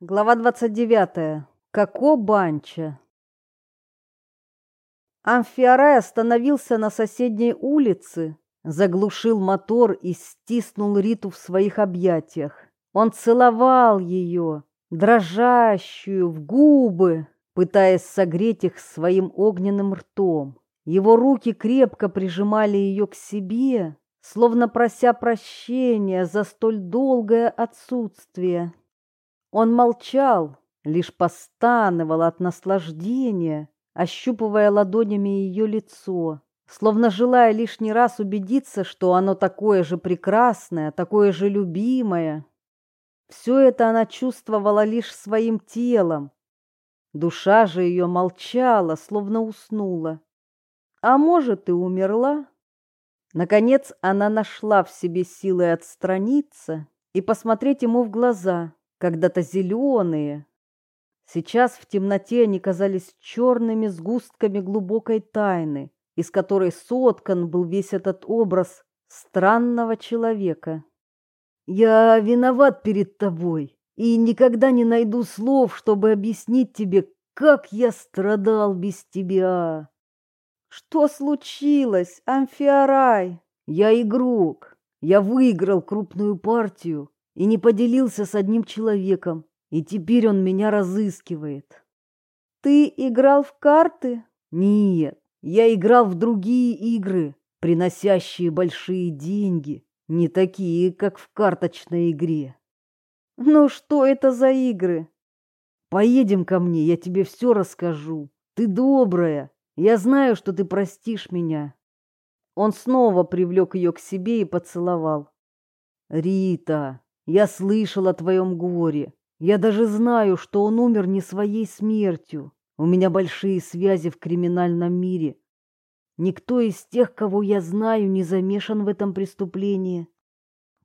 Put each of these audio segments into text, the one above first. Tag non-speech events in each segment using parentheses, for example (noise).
Глава 29. Како Банча. Амфиарай остановился на соседней улице, заглушил мотор и стиснул Риту в своих объятиях. Он целовал ее, дрожащую, в губы, пытаясь согреть их своим огненным ртом. Его руки крепко прижимали ее к себе, словно прося прощения за столь долгое отсутствие. Он молчал, лишь постановал от наслаждения, ощупывая ладонями ее лицо, словно желая лишний раз убедиться, что оно такое же прекрасное, такое же любимое. Все это она чувствовала лишь своим телом. Душа же ее молчала, словно уснула. А может, и умерла. Наконец она нашла в себе силы отстраниться и посмотреть ему в глаза когда-то зеленые. Сейчас в темноте они казались черными сгустками глубокой тайны, из которой соткан был весь этот образ странного человека. «Я виноват перед тобой и никогда не найду слов, чтобы объяснить тебе, как я страдал без тебя». «Что случилось, Амфиарай?» «Я игрок. Я выиграл крупную партию и не поделился с одним человеком, и теперь он меня разыскивает. Ты играл в карты? Нет, я играл в другие игры, приносящие большие деньги, не такие, как в карточной игре. Ну что это за игры? Поедем ко мне, я тебе все расскажу. Ты добрая, я знаю, что ты простишь меня. Он снова привлек ее к себе и поцеловал. Рита, я слышал о твоем горе. Я даже знаю, что он умер не своей смертью. У меня большие связи в криминальном мире. Никто из тех, кого я знаю, не замешан в этом преступлении.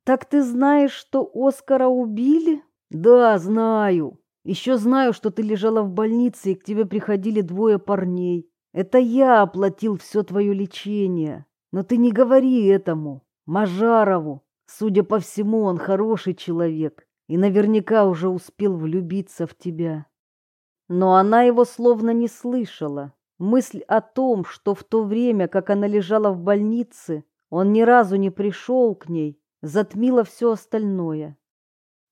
Так ты знаешь, что Оскара убили? Да, знаю. Еще знаю, что ты лежала в больнице, и к тебе приходили двое парней. Это я оплатил все твое лечение. Но ты не говори этому, Мажарову. Судя по всему, он хороший человек и наверняка уже успел влюбиться в тебя. Но она его словно не слышала. Мысль о том, что в то время, как она лежала в больнице, он ни разу не пришел к ней, затмила все остальное.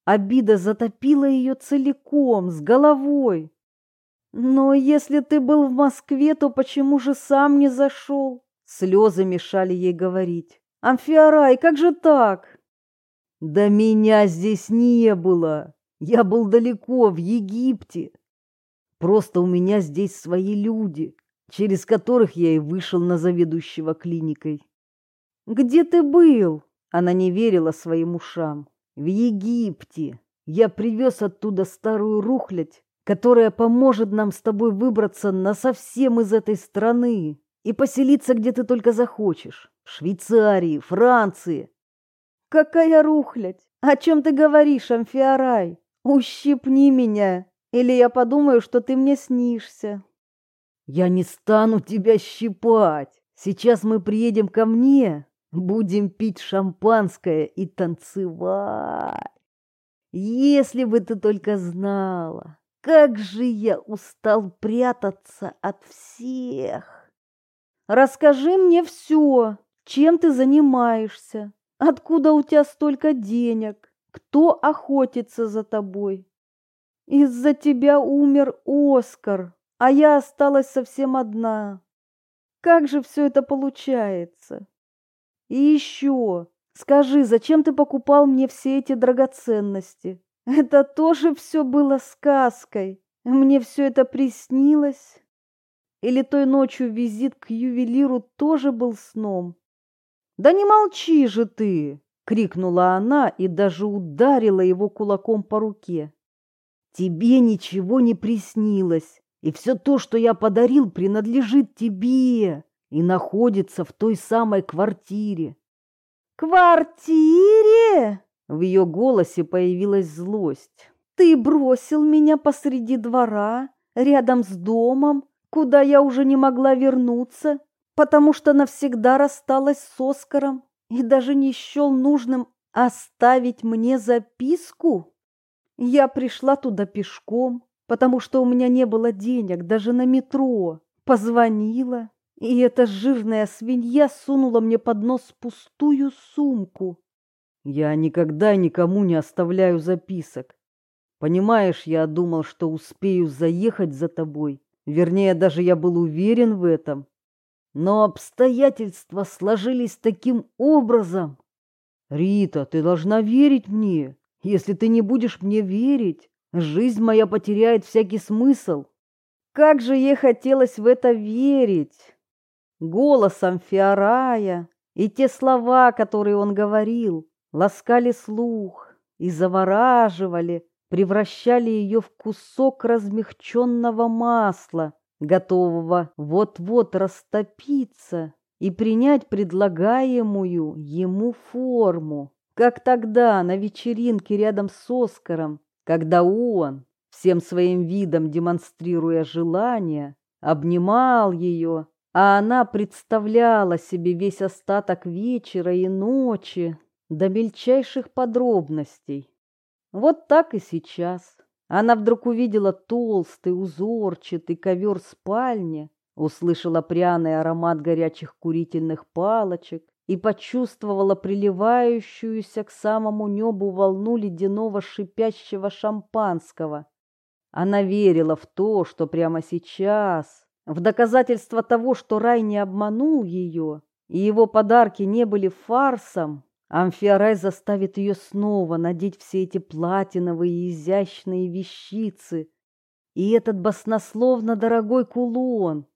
Обида затопила ее целиком, с головой. Но если ты был в Москве, то почему же сам не зашел? Слезы мешали ей говорить. Амфиарай, как же так? Да меня здесь не было. Я был далеко, в Египте. Просто у меня здесь свои люди, через которых я и вышел на заведующего клиникой. Где ты был? Она не верила своим ушам. В Египте. Я привез оттуда старую рухлядь, которая поможет нам с тобой выбраться на совсем из этой страны и поселиться где ты только захочешь. Швейцарии, Франции. Какая рухлядь! О чем ты говоришь, Амфиарай? Ущипни меня, или я подумаю, что ты мне снишься. Я не стану тебя щипать. Сейчас мы приедем ко мне, будем пить шампанское и танцевать. Если бы ты только знала, как же я устал прятаться от всех. Расскажи мне все, чем ты занимаешься? Откуда у тебя столько денег? Кто охотится за тобой? Из-за тебя умер Оскар, а я осталась совсем одна. Как же все это получается? И еще, скажи, зачем ты покупал мне все эти драгоценности? Это тоже все было сказкой. Мне все это приснилось. Или той ночью визит к ювелиру тоже был сном? Да не молчи же ты, крикнула она и даже ударила его кулаком по руке. Тебе ничего не приснилось, и все то, что я подарил, принадлежит тебе и находится в той самой квартире. Квартире? В ее голосе появилась злость. Ты бросил меня посреди двора, рядом с домом, куда я уже не могла вернуться, потому что навсегда рассталась с Оскаром и даже не счел нужным оставить мне записку? Я пришла туда пешком, потому что у меня не было денег даже на метро. Позвонила, и эта жирная свинья сунула мне под нос пустую сумку. Я никогда никому не оставляю записок. Понимаешь, я думал, что успею заехать за тобой. Вернее, даже я был уверен в этом. Но обстоятельства сложились таким образом. Рита, ты должна верить мне. Если ты не будешь мне верить, жизнь моя потеряет всякий смысл. Как же ей хотелось в это верить! Голосом Фиорая и те слова, которые он говорил, ласкали слух и завораживали, превращали ее в кусок размягченного масла, готового вот-вот растопиться и принять предлагаемую ему форму, как тогда на вечеринке рядом с Оскаром, когда он, всем своим видом демонстрируя желание, обнимал ее, а она представляла себе весь остаток вечера и ночи до мельчайших подробностей. Вот так и сейчас. Она вдруг увидела толстый, узорчатый ковер спальни, услышала пряный аромат горячих курительных палочек и почувствовала приливающуюся к самому небу волну ледяного шипящего шампанского. Она верила в то, что прямо сейчас, в доказательство того, что рай не обманул ее, и его подарки не были фарсом, Амфиарай заставит ее снова надеть все эти платиновые изящные вещицы и этот баснословно дорогой кулон.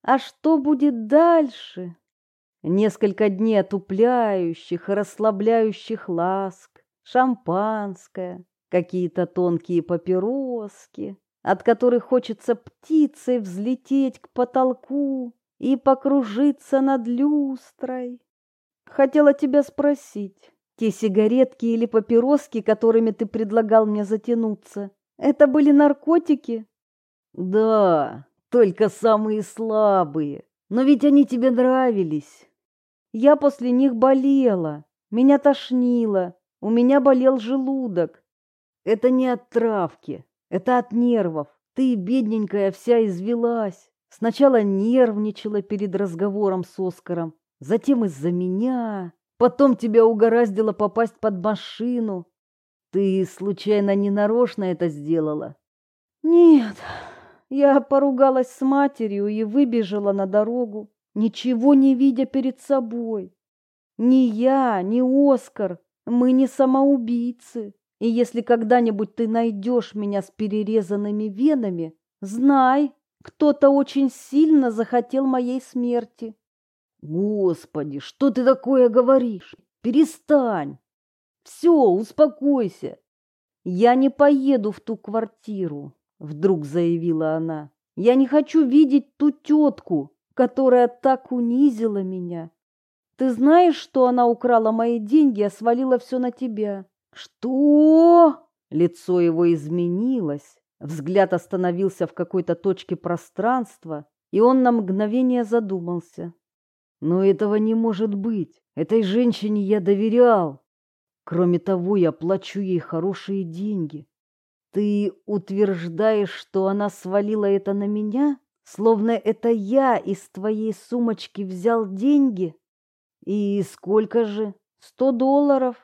А что будет дальше? Несколько дней отупляющих и расслабляющих ласк, шампанское, какие-то тонкие папироски, от которых хочется птицей взлететь к потолку и покружиться над люстрой. Хотела тебя спросить, те сигаретки или папироски, которыми ты предлагал мне затянуться, это были наркотики? Да, только самые слабые. Но ведь они тебе нравились. Я после них болела, меня тошнило, у меня болел желудок. Это не от травки, это от нервов. Ты, бедненькая, вся извелась. Сначала нервничала перед разговором с Оскаром, затем из-за меня, потом тебя угораздило попасть под машину. Ты случайно не нарочно это сделала? Нет, я поругалась с матерью и выбежала на дорогу, ничего не видя перед собой. Ни я, ни Оскар, мы не самоубийцы. И если когда-нибудь ты найдешь меня с перерезанными венами, знай, кто-то очень сильно захотел моей смерти. Господи, что ты такое говоришь? Перестань. Все, успокойся. Я не поеду в ту квартиру, вдруг заявила она. Я не хочу видеть ту тетку, которая так унизила меня. Ты знаешь, что она украла мои деньги, а свалила все на тебя? Что? Лицо его изменилось, взгляд остановился в какой-то точке пространства, и он на мгновение задумался. Но этого не может быть. Этой женщине я доверял. Кроме того, я плачу ей хорошие деньги. Ты утверждаешь, что она свалила это на меня? Словно это я из твоей сумочки взял деньги? И сколько же? Сто долларов?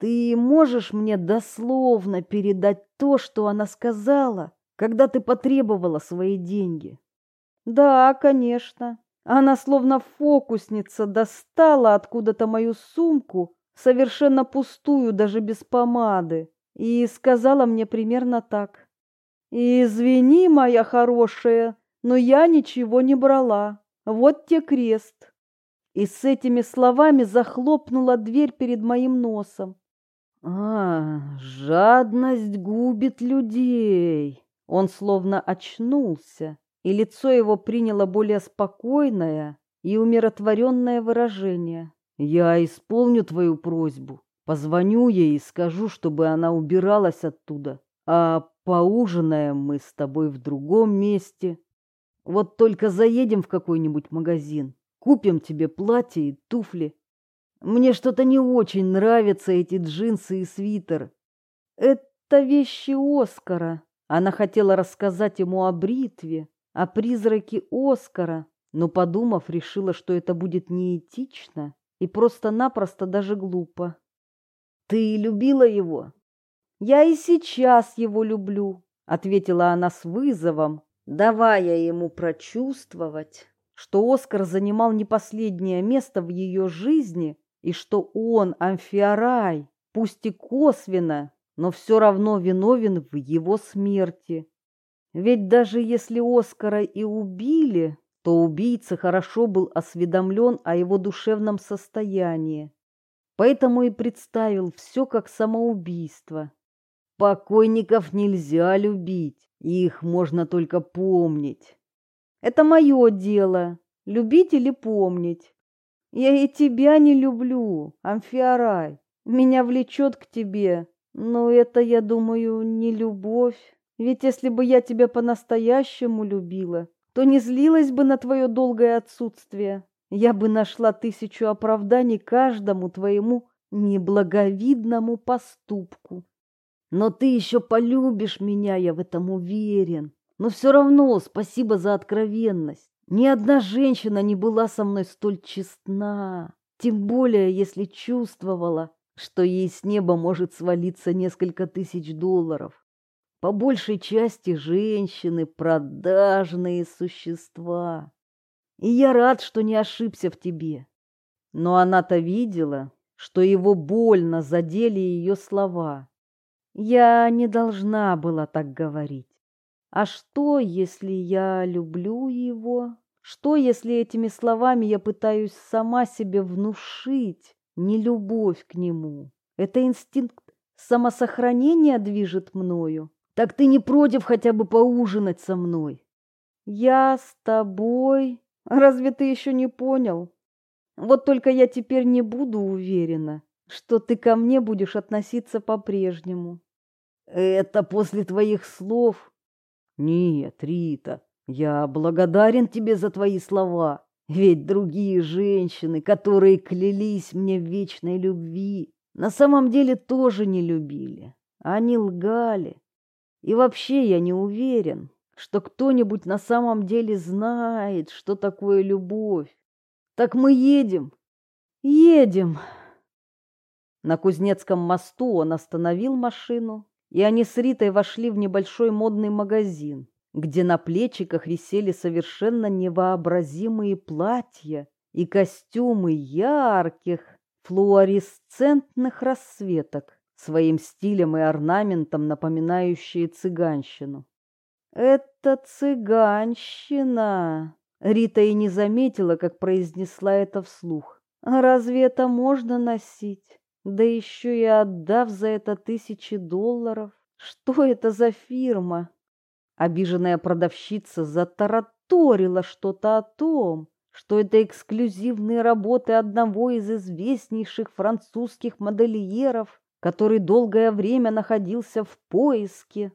Ты можешь мне дословно передать то, что она сказала, когда ты потребовала свои деньги? Да, конечно. Она словно фокусница достала откуда-то мою сумку, совершенно пустую, даже без помады, и сказала мне примерно так. «Извини, моя хорошая, но я ничего не брала. Вот те крест». И с этими словами захлопнула дверь перед моим носом. «А, жадность губит людей!» Он словно очнулся и лицо его приняло более спокойное и умиротворенное выражение. «Я исполню твою просьбу, позвоню ей и скажу, чтобы она убиралась оттуда, а поужинаем мы с тобой в другом месте. Вот только заедем в какой-нибудь магазин, купим тебе платье и туфли. Мне что-то не очень нравятся эти джинсы и свитер. Это вещи Оскара. Она хотела рассказать ему о бритве, о призраке Оскара, но, подумав, решила, что это будет неэтично и просто-напросто даже глупо. «Ты любила его?» «Я и сейчас его люблю», — ответила она с вызовом, давая ему прочувствовать, что Оскар занимал не последнее место в ее жизни и что он, Амфиарай, пусть и косвенно, но все равно виновен в его смерти. Ведь даже если Оскара и убили, то убийца хорошо был осведомлен о его душевном состоянии. Поэтому и представил все как самоубийство. Покойников нельзя любить, их можно только помнить. Это мое дело, любить или помнить. Я и тебя не люблю, Амфиарай. Меня влечет к тебе, но это, я думаю, не любовь. Ведь если бы я тебя по-настоящему любила, то не злилась бы на твое долгое отсутствие. Я бы нашла тысячу оправданий каждому твоему неблаговидному поступку. Но ты еще полюбишь меня, я в этом уверен. Но все равно спасибо за откровенность. Ни одна женщина не была со мной столь честна, тем более если чувствовала, что ей с неба может свалиться несколько тысяч долларов. По большей части женщины продажные существа. И я рад, что не ошибся в тебе. Но она-то видела, что его больно задели ее слова. Я не должна была так говорить. А что, если я люблю его? Что, если этими словами я пытаюсь сама себе внушить нелюбовь к нему? Это инстинкт самосохранения движет мною? Так ты не против хотя бы поужинать со мной? Я с тобой? Разве ты еще не понял? Вот только я теперь не буду уверена, что ты ко мне будешь относиться по-прежнему. Это после твоих слов? Нет, Рита, я благодарен тебе за твои слова. Ведь другие женщины, которые клялись мне в вечной любви, на самом деле тоже не любили. Они лгали. И вообще я не уверен, что кто-нибудь на самом деле знает, что такое любовь. Так мы едем. Едем. На Кузнецком мосту он остановил машину, и они с Ритой вошли в небольшой модный магазин, где на плечиках висели совершенно невообразимые платья и костюмы ярких флуоресцентных расцветок своим стилем и орнаментом напоминающие цыганщину. «Это цыганщина!» Рита и не заметила, как произнесла это вслух. «Разве это можно носить? Да еще и отдав за это тысячи долларов. Что это за фирма?» Обиженная продавщица затараторила что-то о том, что это эксклюзивные работы одного из известнейших французских модельеров, который долгое время находился в поиске.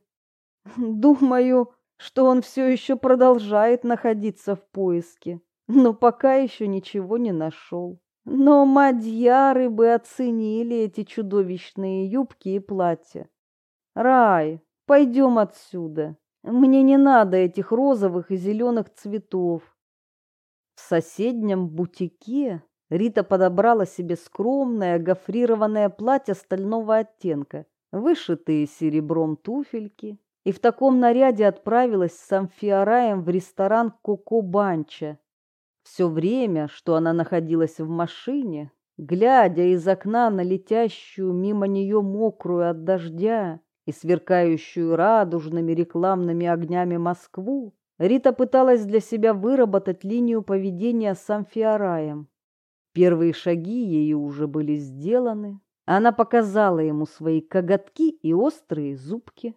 Думаю, что он все еще продолжает находиться в поиске, но пока еще ничего не нашел. Но мадьяры бы оценили эти чудовищные юбки и платья. Рай, пойдем отсюда. Мне не надо этих розовых и зеленых цветов. В соседнем бутике Рита подобрала себе скромное гофрированное платье стального оттенка, вышитые серебром туфельки, и в таком наряде отправилась с Амфиараем в ресторан Коко Банча. Все время, что она находилась в машине, глядя из окна на летящую мимо нее мокрую от дождя и сверкающую радужными рекламными огнями Москву, Рита пыталась для себя выработать линию поведения с Амфиараем. Первые шаги ею уже были сделаны. Она показала ему свои коготки и острые зубки.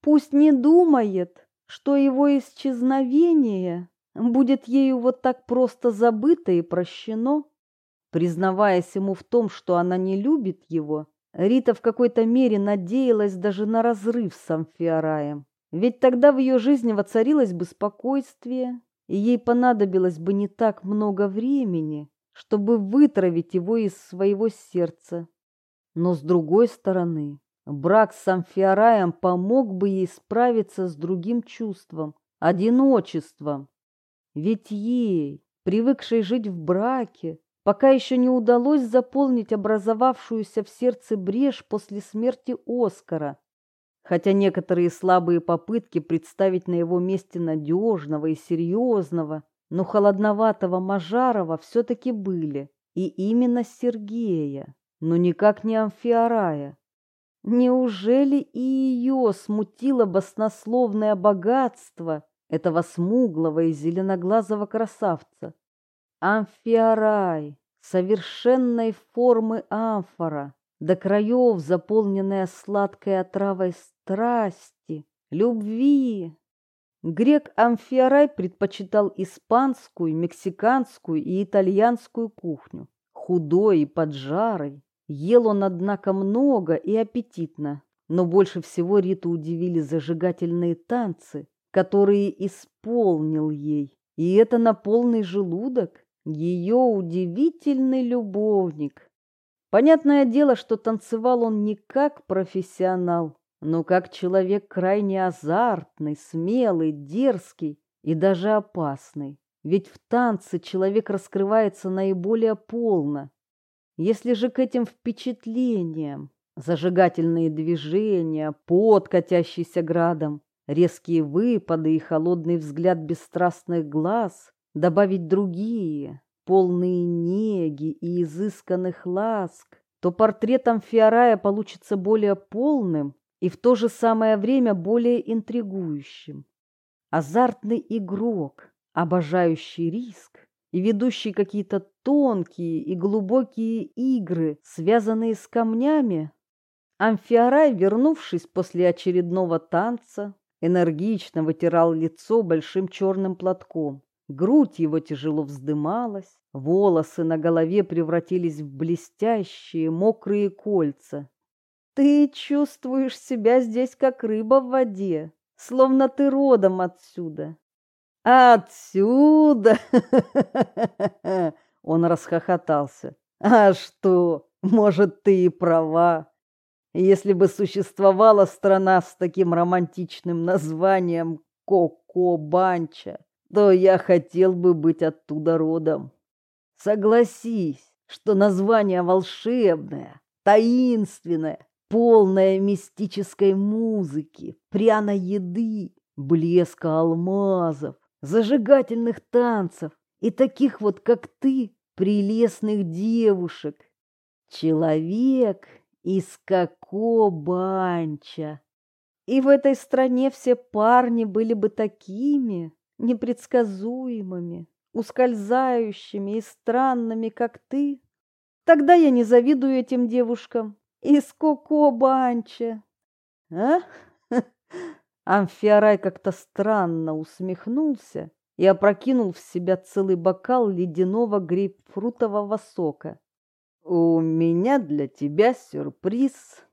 Пусть не думает, что его исчезновение будет ею вот так просто забыто и прощено. Признаваясь ему в том, что она не любит его, Рита в какой-то мере надеялась даже на разрыв с Амфиараем. Ведь тогда в ее жизни воцарилось бы спокойствие, и ей понадобилось бы не так много времени, чтобы вытравить его из своего сердца. Но с другой стороны, Брак с Амфиараем помог бы ей справиться с другим чувством – одиночеством. Ведь ей, привыкшей жить в браке, пока еще не удалось заполнить образовавшуюся в сердце брешь после смерти Оскара. Хотя некоторые слабые попытки представить на его месте надежного и серьезного, но холодноватого Мажарова все-таки были, и именно Сергея, но никак не Амфиарая. Неужели и ее смутило баснословное богатство этого смуглого и зеленоглазого красавца? Амфиарай, совершенной формы амфора, до краев заполненная сладкой отравой страсти, любви. Грек Амфиарай предпочитал испанскую, мексиканскую и итальянскую кухню. Худой и поджарый, Ел он, однако, много и аппетитно, но больше всего Риту удивили зажигательные танцы, которые исполнил ей, и это на полный желудок, ее удивительный любовник. Понятное дело, что танцевал он не как профессионал, но как человек крайне азартный, смелый, дерзкий и даже опасный. Ведь в танце человек раскрывается наиболее полно, если же к этим впечатлениям, зажигательные движения, пот, катящийся градом, резкие выпады и холодный взгляд бесстрастных глаз, добавить другие, полные неги и изысканных ласк, то портрет Амфиарая получится более полным и в то же самое время более интригующим. Азартный игрок, обожающий риск, и ведущий какие-то тонкие и глубокие игры, связанные с камнями. Амфиарай, вернувшись после очередного танца, энергично вытирал лицо большим черным платком. Грудь его тяжело вздымалась, волосы на голове превратились в блестящие мокрые кольца. «Ты чувствуешь себя здесь, как рыба в воде, словно ты родом отсюда. Отсюда! Он расхохотался. А что? Может, ты и права. Если бы существовала страна с таким романтичным названием Коко-Банча, то я хотел бы быть оттуда родом. Согласись, что название волшебное, таинственное, полное мистической музыки, пряной еды, блеска алмазов, зажигательных танцев и таких вот, как ты, прелестных девушек. Человек из Кокобанча. И в этой стране все парни были бы такими непредсказуемыми, ускользающими и странными, как ты. Тогда я не завидую этим девушкам из Кокобанча. А? (laughs) Амфиарай как-то странно усмехнулся и опрокинул в себя целый бокал ледяного грейпфрутового сока. «У меня для тебя сюрприз».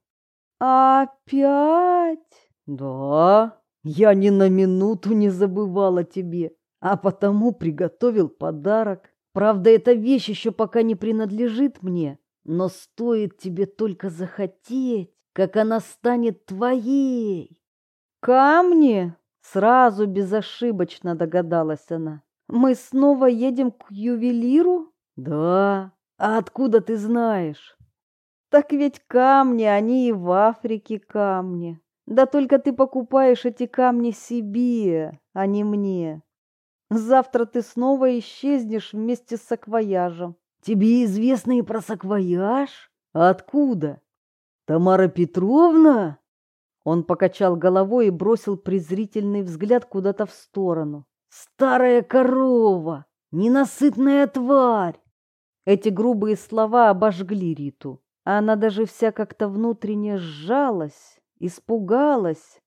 «Опять?» «Да, я ни на минуту не забывал о тебе, а потому приготовил подарок. Правда, эта вещь еще пока не принадлежит мне, но стоит тебе только захотеть, как она станет твоей». Камни? Сразу безошибочно догадалась она. Мы снова едем к ювелиру? Да. А откуда ты знаешь? Так ведь камни, они и в Африке камни. Да только ты покупаешь эти камни себе, а не мне. Завтра ты снова исчезнешь вместе с саквояжем. Тебе известно и про саквояж? Откуда? Тамара Петровна? Он покачал головой и бросил презрительный взгляд куда-то в сторону. «Старая корова! Ненасытная тварь!» Эти грубые слова обожгли Риту, а она даже вся как-то внутренне сжалась, испугалась.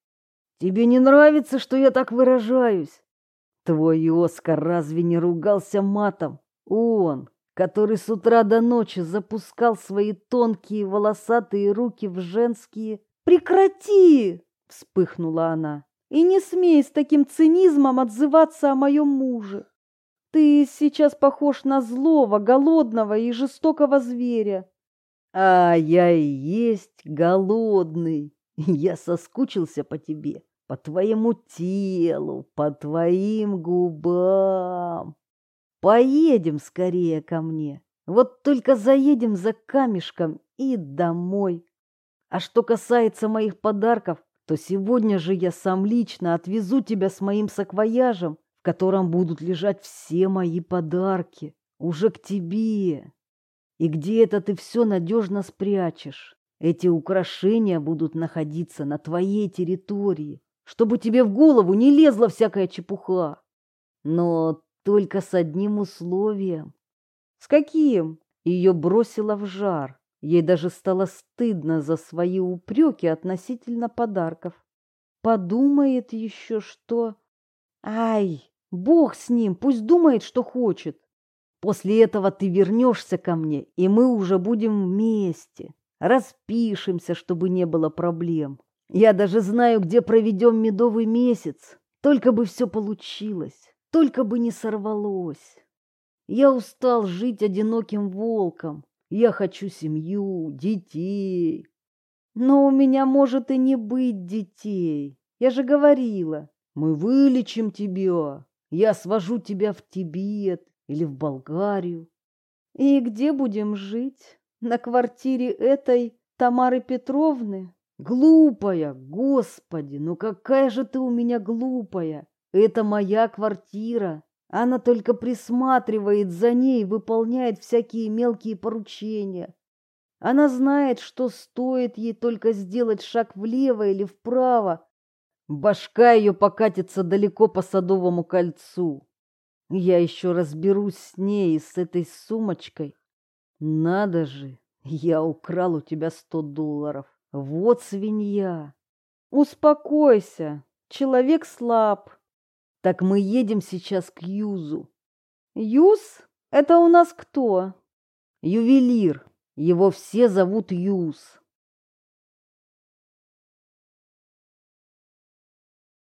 «Тебе не нравится, что я так выражаюсь?» Твой Оскар разве не ругался матом? Он, который с утра до ночи запускал свои тонкие волосатые руки в женские Прекрати, вспыхнула она. И не смей с таким цинизмом отзываться о моем муже. Ты сейчас похож на злого, голодного и жестокого зверя. А я и есть голодный. Я соскучился по тебе, по твоему телу, по твоим губам. Поедем скорее ко мне. Вот только заедем за камешком и домой. А что касается моих подарков, то сегодня же я сам лично отвезу тебя с моим саквояжем, в котором будут лежать все мои подарки, уже к тебе. И где это ты все надежно спрячешь? Эти украшения будут находиться на твоей территории, чтобы тебе в голову не лезла всякая чепуха. Но только с одним условием. С каким? Ее бросило в жар. Ей даже стало стыдно за свои упреки относительно подарков. Подумает еще, что... Ай, бог с ним, пусть думает, что хочет. После этого ты вернешься ко мне, и мы уже будем вместе. Распишемся, чтобы не было проблем. Я даже знаю, где проведем медовый месяц. Только бы все получилось, только бы не сорвалось. Я устал жить одиноким волком. Я хочу семью, детей. Но у меня может и не быть детей. Я же говорила, мы вылечим тебя. Я свожу тебя в Тибет или в Болгарию. И где будем жить? На квартире этой Тамары Петровны? Глупая, господи, ну какая же ты у меня глупая. Это моя квартира. Она только присматривает за ней, выполняет всякие мелкие поручения. Она знает, что стоит ей только сделать шаг влево или вправо. Башка ее покатится далеко по Садовому кольцу. Я еще разберусь с ней и с этой сумочкой. Надо же, я украл у тебя сто долларов. Вот свинья. Успокойся, человек слаб. Так мы едем сейчас к Юзу. Юз? Это у нас кто? Ювелир. Его все зовут Юз.